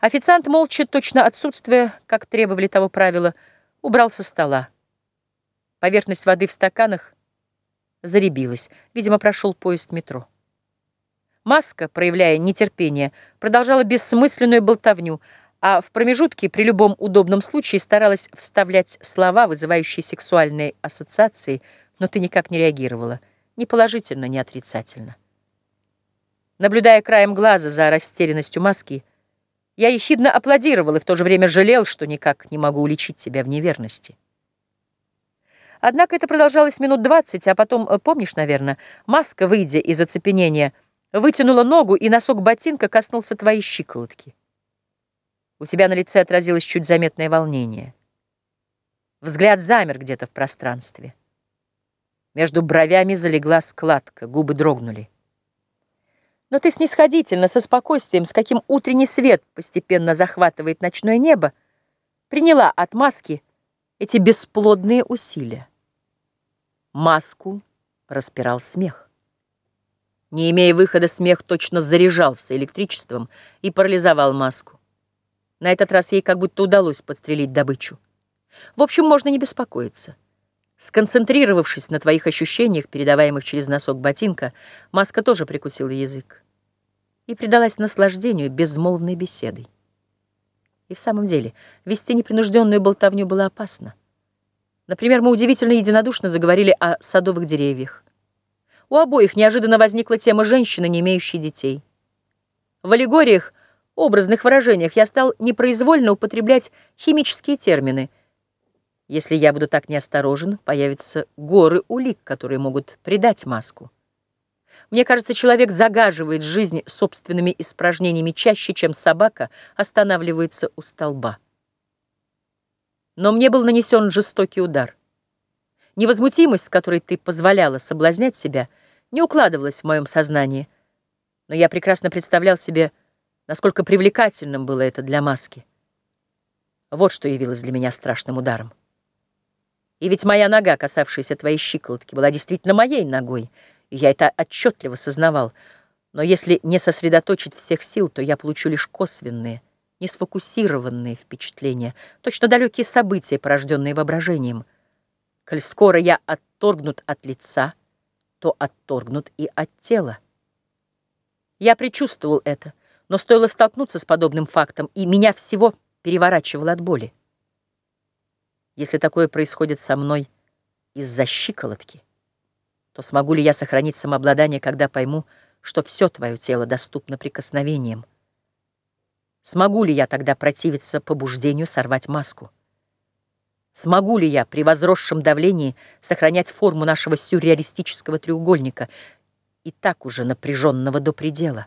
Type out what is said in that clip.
Официант молча, точно отсутствуя, как требовали того правила, убрал со стола. Поверхность воды в стаканах заребилась. Видимо, прошел поезд метро. Маска, проявляя нетерпение, продолжала бессмысленную болтовню, а в промежутке при любом удобном случае старалась вставлять слова, вызывающие сексуальные ассоциации, но ты никак не реагировала, ни положительно, ни отрицательно. Наблюдая краем глаза за растерянностью маски, я ехидно аплодировал и в то же время жалел, что никак не могу уличить себя в неверности. Однако это продолжалось минут двадцать, а потом, э, помнишь, наверное, маска, выйдя из оцепенения, вытянула ногу, и носок ботинка коснулся твоей щиколотки. У тебя на лице отразилось чуть заметное волнение. Взгляд замер где-то в пространстве. Между бровями залегла складка, губы дрогнули. Но ты снисходительно, со спокойствием, с каким утренний свет постепенно захватывает ночное небо, приняла от маски эти бесплодные усилия. Маску распирал смех. Не имея выхода, смех точно заряжался электричеством и парализовал маску. На этот раз ей как будто удалось подстрелить добычу. В общем, можно не беспокоиться. Сконцентрировавшись на твоих ощущениях, передаваемых через носок ботинка, Маска тоже прикусила язык и предалась наслаждению безмолвной беседой. И в самом деле, вести непринужденную болтовню было опасно. Например, мы удивительно единодушно заговорили о садовых деревьях. У обоих неожиданно возникла тема женщины, не имеющей детей. В аллегориях, образных выражениях я стал непроизвольно употреблять химические термины — если я буду так неосторожен, появятся горы улик, которые могут придать маску. Мне кажется, человек загаживает жизнь собственными испражнениями чаще, чем собака останавливается у столба. Но мне был нанесен жестокий удар. Невозмутимость, с которой ты позволяла соблазнять себя, не укладывалась в моем сознании, но я прекрасно представлял себе, насколько привлекательным было это для маски. Вот что явилось для меня страшным ударом. И ведь моя нога, касавшаяся твоей щиколотки, была действительно моей ногой, и я это отчетливо сознавал. Но если не сосредоточить всех сил, то я получу лишь косвенные, несфокусированные впечатления, точно далекие события, порожденные воображением. Коль скоро я отторгнут от лица, то отторгнут и от тела. Я предчувствовал это, но стоило столкнуться с подобным фактом, и меня всего переворачивало от боли. Если такое происходит со мной из-за щиколотки, то смогу ли я сохранить самообладание, когда пойму, что все твое тело доступно прикосновением? Смогу ли я тогда противиться побуждению сорвать маску? Смогу ли я при возросшем давлении сохранять форму нашего сюрреалистического треугольника и так уже напряженного до предела?